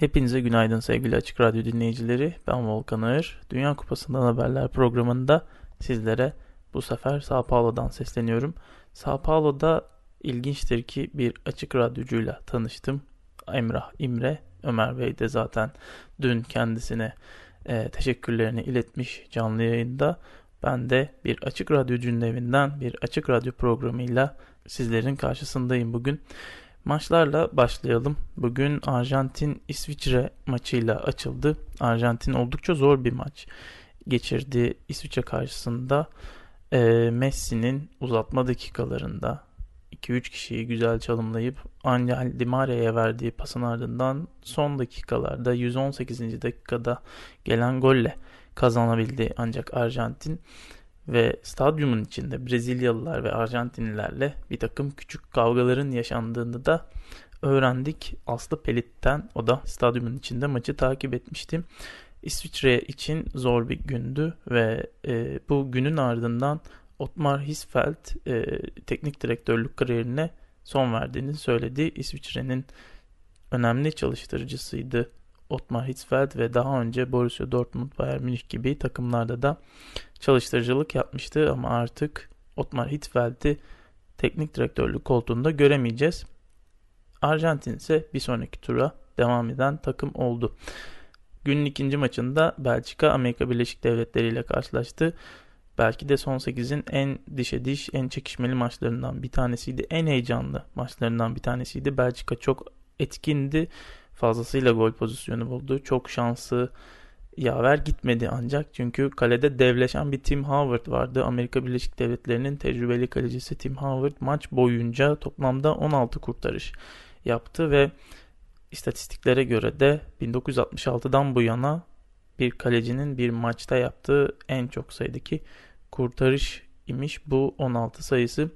Hepinize günaydın sevgili Açık Radyo dinleyicileri. Ben Volkan Ağır. Dünya Kupası'ndan haberler programında sizlere bu sefer Sao Paulo'dan sesleniyorum. Sao Paulo'da ilginçtir ki bir açık radyocuyla tanıştım. Emrah İmre. Ömer Bey de zaten dün kendisine e, teşekkürlerini iletmiş canlı yayında. Ben de bir açık radyocunun evinden bir açık radyo programıyla sizlerin karşısındayım bugün. Maçlarla başlayalım. Bugün Arjantin-İsviçre maçıyla açıldı. Arjantin oldukça zor bir maç geçirdi İsviçre karşısında. E, Messi'nin uzatma dakikalarında 2-3 kişiyi güzel çalımlayıp Angel Di Maria'ya verdiği pasın ardından son dakikalarda 118. dakikada gelen golle kazanabildi ancak Arjantin ve stadyumun içinde Brezilyalılar ve Arjantinlilerle bir takım küçük kavgaların yaşandığını da öğrendik. Aslı Pelit'ten o da stadyumun içinde maçı takip etmiştim. İsviçre için zor bir gündü ve e, bu günün ardından Otmar Hisfeld e, teknik direktörlük kariyerine son verdiğini söyledi. İsviçre'nin önemli çalıştırıcısıydı Otmar Hitzfeld ve daha önce Borussia Dortmund, Bayern Münih gibi takımlarda da çalıştırıcılık yapmıştı ama artık Otmar Hitzfeld'i teknik direktörlük koltuğunda göremeyeceğiz. Arjantin ise bir sonraki tura devam eden takım oldu. Günün ikinci maçında Belçika Amerika Birleşik Devletleri ile karşılaştı. Belki de son 8'in en dişe diş, en çekişmeli maçlarından bir tanesiydi. En heyecanlı maçlarından bir tanesiydi. Belçika çok etkindi fazlasıyla gol pozisyonu buldu. Çok şansı yaver gitmedi ancak çünkü kalede devleşen bir Tim Howard vardı. Amerika Birleşik Devletleri'nin tecrübeli kalecisi Tim Howard maç boyunca toplamda 16 kurtarış yaptı ve istatistiklere göre de 1966'dan bu yana bir kalecinin bir maçta yaptığı en çok sayıdaki kurtarış imiş bu 16 sayısı.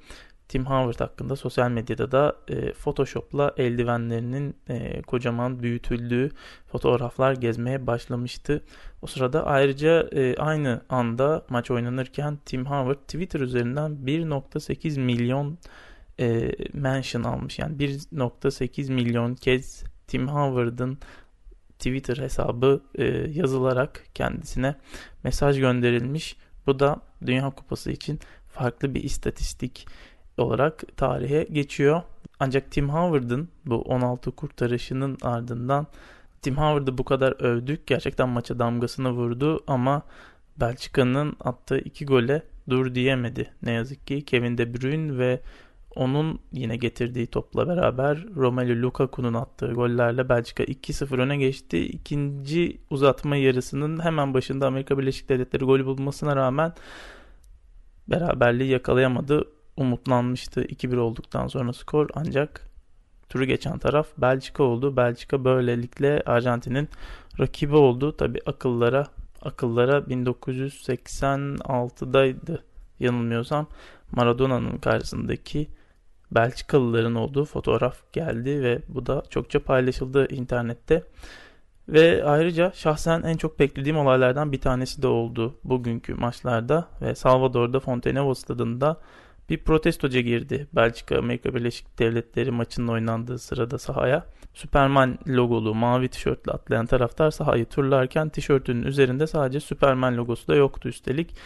Tim Howard hakkında sosyal medyada da e, Photoshop'la eldivenlerinin e, kocaman büyütüldüğü fotoğraflar gezmeye başlamıştı. O sırada ayrıca e, aynı anda maç oynanırken Tim Howard Twitter üzerinden 1.8 milyon e, mention almış. Yani 1.8 milyon kez Tim Howard'ın Twitter hesabı e, yazılarak kendisine mesaj gönderilmiş. Bu da Dünya Kupası için farklı bir istatistik olarak tarihe geçiyor. Ancak Tim Howard'ın bu 16 kurtarışının ardından Tim Howard'ı bu kadar övdük. Gerçekten maça damgasını vurdu ama Belçika'nın attığı iki gole dur diyemedi. Ne yazık ki Kevin De Bruyne ve onun yine getirdiği topla beraber Romelu Lukaku'nun attığı gollerle Belçika 2-0 öne geçti. İkinci uzatma yarısının hemen başında Amerika Birleşik Devletleri golü bulmasına rağmen beraberliği yakalayamadı umutlanmıştı 2-1 olduktan sonra skor ancak turu geçen taraf Belçika oldu. Belçika böylelikle Arjantin'in rakibi oldu. Tabi akıllara akıllara 1986'daydı yanılmıyorsam Maradona'nın karşısındaki Belçikalıların olduğu fotoğraf geldi ve bu da çokça paylaşıldı internette. Ve ayrıca şahsen en çok beklediğim olaylardan bir tanesi de oldu bugünkü maçlarda ve Salvador'da Fontenova stadında bir protestoca girdi Belçika Amerika Birleşik Devletleri maçının oynandığı sırada sahaya. Superman logolu mavi tişörtle atlayan taraftar sahayı turlarken tişörtünün üzerinde sadece Superman logosu da yoktu üstelik.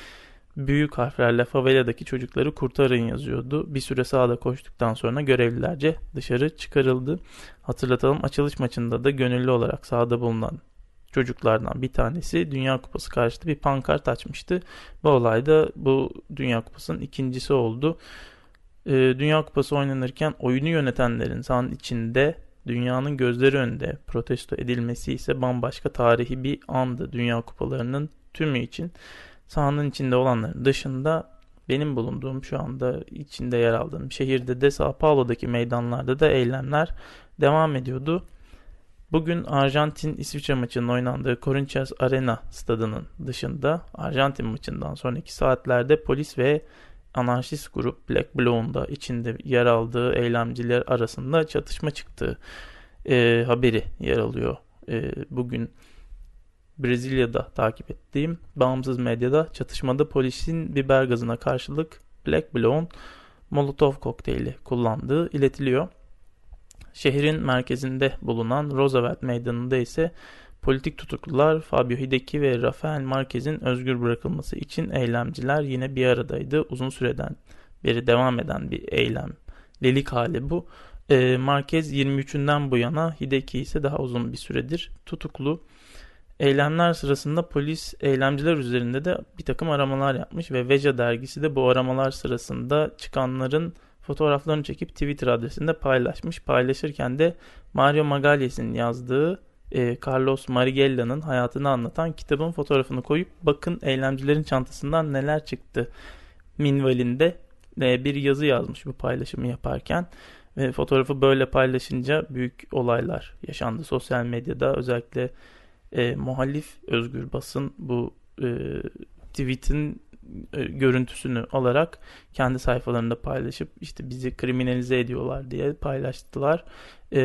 Büyük harflerle faveladaki çocukları kurtarın yazıyordu. Bir süre sahada koştuktan sonra görevlilerce dışarı çıkarıldı. Hatırlatalım açılış maçında da gönüllü olarak sahada bulunan çocuklardan bir tanesi Dünya Kupası karşıtı bir pankart açmıştı. Bu olay da bu Dünya Kupası'nın ikincisi oldu. Ee, Dünya Kupası oynanırken oyunu yönetenlerin sahanın içinde dünyanın gözleri önünde protesto edilmesi ise bambaşka tarihi bir andı Dünya Kupalarının tümü için. Sahanın içinde olanların dışında benim bulunduğum şu anda içinde yer aldığım şehirde de Sao Paulo'daki meydanlarda da eylemler devam ediyordu. Bugün Arjantin-İsviçre maçının oynandığı Corinthians Arena stadının dışında Arjantin maçından sonraki saatlerde polis ve anarşist grup Black Blow'un da içinde yer aldığı eylemciler arasında çatışma çıktığı e, haberi yer alıyor. E, bugün Brezilya'da takip ettiğim bağımsız medyada çatışmada polisin biber gazına karşılık Black Blow'un Molotov kokteyli kullandığı iletiliyor. Şehrin merkezinde bulunan Roosevelt Meydanı'nda ise politik tutuklular Fabio Hideki ve Rafael Marquez'in özgür bırakılması için eylemciler yine bir aradaydı. Uzun süreden beri devam eden bir eylem. Lelik hali bu. E, Marquez 23'ünden bu yana Hideki ise daha uzun bir süredir tutuklu. Eylemler sırasında polis eylemciler üzerinde de bir takım aramalar yapmış ve Veja dergisi de bu aramalar sırasında çıkanların fotoğraflarını çekip Twitter adresinde paylaşmış. Paylaşırken de Mario Magalhães'in yazdığı e, Carlos Marigella'nın hayatını anlatan kitabın fotoğrafını koyup bakın eylemcilerin çantasından neler çıktı minvalinde e, bir yazı yazmış bu paylaşımı yaparken. Ve fotoğrafı böyle paylaşınca büyük olaylar yaşandı sosyal medyada. Özellikle e, muhalif özgür basın bu e, tweet'in e, görüntüsünü alarak kendi sayfalarında paylaşıp işte bizi kriminalize ediyorlar diye paylaştılar. E,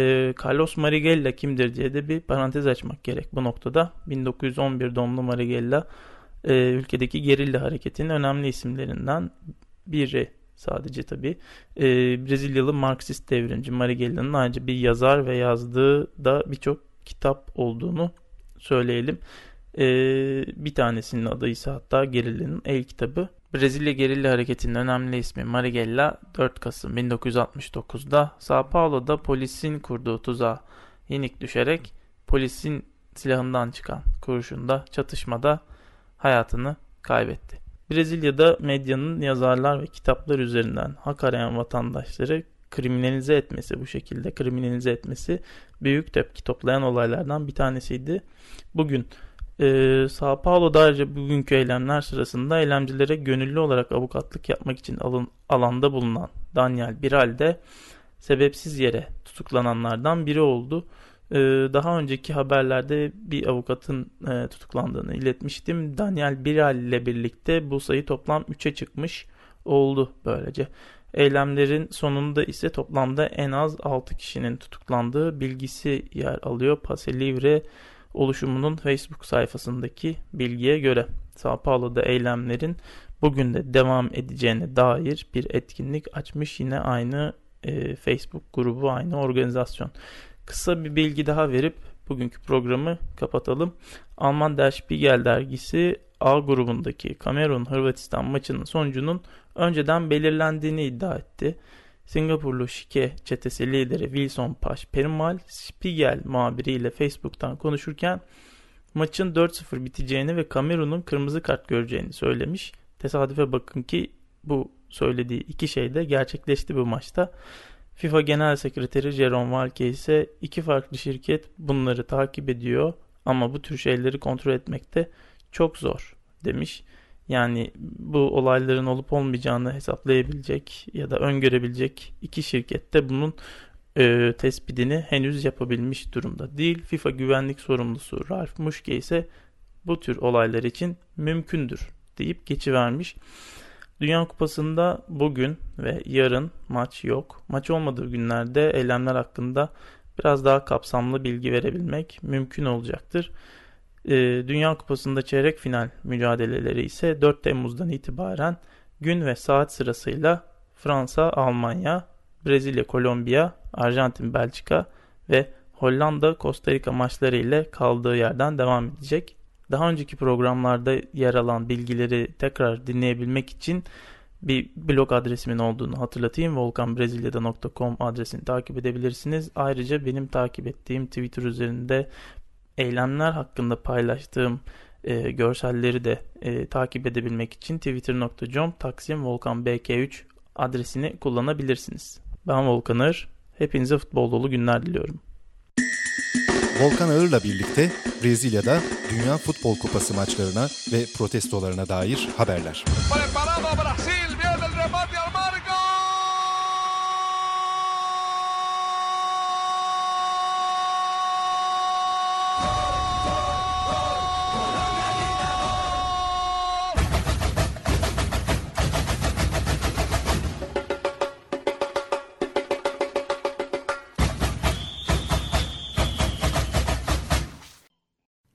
Carlos Marigella kimdir diye de bir parantez açmak gerek bu noktada. 1911 doğumlu Marigella e, ülkedeki gerilla hareketinin önemli isimlerinden biri sadece tabi. E, Brezilyalı Marksist devrimci Marigella'nın ayrıca bir yazar ve yazdığı da birçok kitap olduğunu söyleyelim. Ee, bir tanesinin adı ise hatta Gerilla'nın el kitabı. Brezilya Gerilla Hareketi'nin önemli ismi Marighella 4 Kasım 1969'da Sao Paulo'da polisin kurduğu tuzağa yenik düşerek polisin silahından çıkan kurşunda çatışmada hayatını kaybetti. Brezilya'da medyanın yazarlar ve kitaplar üzerinden hak arayan vatandaşları kriminalize etmesi bu şekilde kriminalize etmesi büyük tepki toplayan olaylardan bir tanesiydi. Bugün e, Sao Paulo'da ayrıca bugünkü eylemler sırasında eylemcilere gönüllü olarak avukatlık yapmak için alın, alanda bulunan Daniel Biral de sebepsiz yere tutuklananlardan biri oldu. E, daha önceki haberlerde bir avukatın e, tutuklandığını iletmiştim. Daniel Biral ile birlikte bu sayı toplam 3'e çıkmış oldu böylece. Eylemlerin sonunda ise toplamda en az 6 kişinin tutuklandığı bilgisi yer alıyor. Pase Livre oluşumunun Facebook sayfasındaki bilgiye göre Sao Paulo'da eylemlerin bugün de devam edeceğine dair bir etkinlik açmış yine aynı e, Facebook grubu aynı organizasyon. Kısa bir bilgi daha verip bugünkü programı kapatalım. Alman Der Spiegel dergisi A grubundaki Kamerun Hırvatistan maçının sonucunun önceden belirlendiğini iddia etti. Singapurlu şike çetesi lideri Wilson Paş Perumal Spiegel muhabiriyle Facebook'tan konuşurken maçın 4-0 biteceğini ve Kamerun'un kırmızı kart göreceğini söylemiş. Tesadüfe bakın ki bu söylediği iki şey de gerçekleşti bu maçta. FIFA Genel Sekreteri Jerome Valke ise iki farklı şirket bunları takip ediyor ama bu tür şeyleri kontrol etmekte çok zor demiş. Yani bu olayların olup olmayacağını hesaplayabilecek ya da öngörebilecek iki şirket de bunun e, tespitini henüz yapabilmiş durumda değil. FIFA güvenlik sorumlusu Ralf Muschke ise bu tür olaylar için mümkündür deyip geçivermiş. Dünya Kupası'nda bugün ve yarın maç yok. Maç olmadığı günlerde eylemler hakkında biraz daha kapsamlı bilgi verebilmek mümkün olacaktır. E, Dünya Kupası'nda çeyrek final mücadeleleri ise 4 Temmuz'dan itibaren gün ve saat sırasıyla Fransa, Almanya, Brezilya, Kolombiya, Arjantin, Belçika ve Hollanda, Costa Rica maçları ile kaldığı yerden devam edecek. Daha önceki programlarda yer alan bilgileri tekrar dinleyebilmek için bir blog adresimin olduğunu hatırlatayım. volkanbrezilya'da.com adresini takip edebilirsiniz. Ayrıca benim takip ettiğim Twitter üzerinde eylemler hakkında paylaştığım e, görselleri de e, takip edebilmek için twitter.com taksim volkan bk3 adresini kullanabilirsiniz. Ben Volkan Ağır. Hepinize futbol dolu günler diliyorum. Volkan Ağır'la birlikte Brezilya'da Dünya Futbol Kupası maçlarına ve protestolarına dair haberler.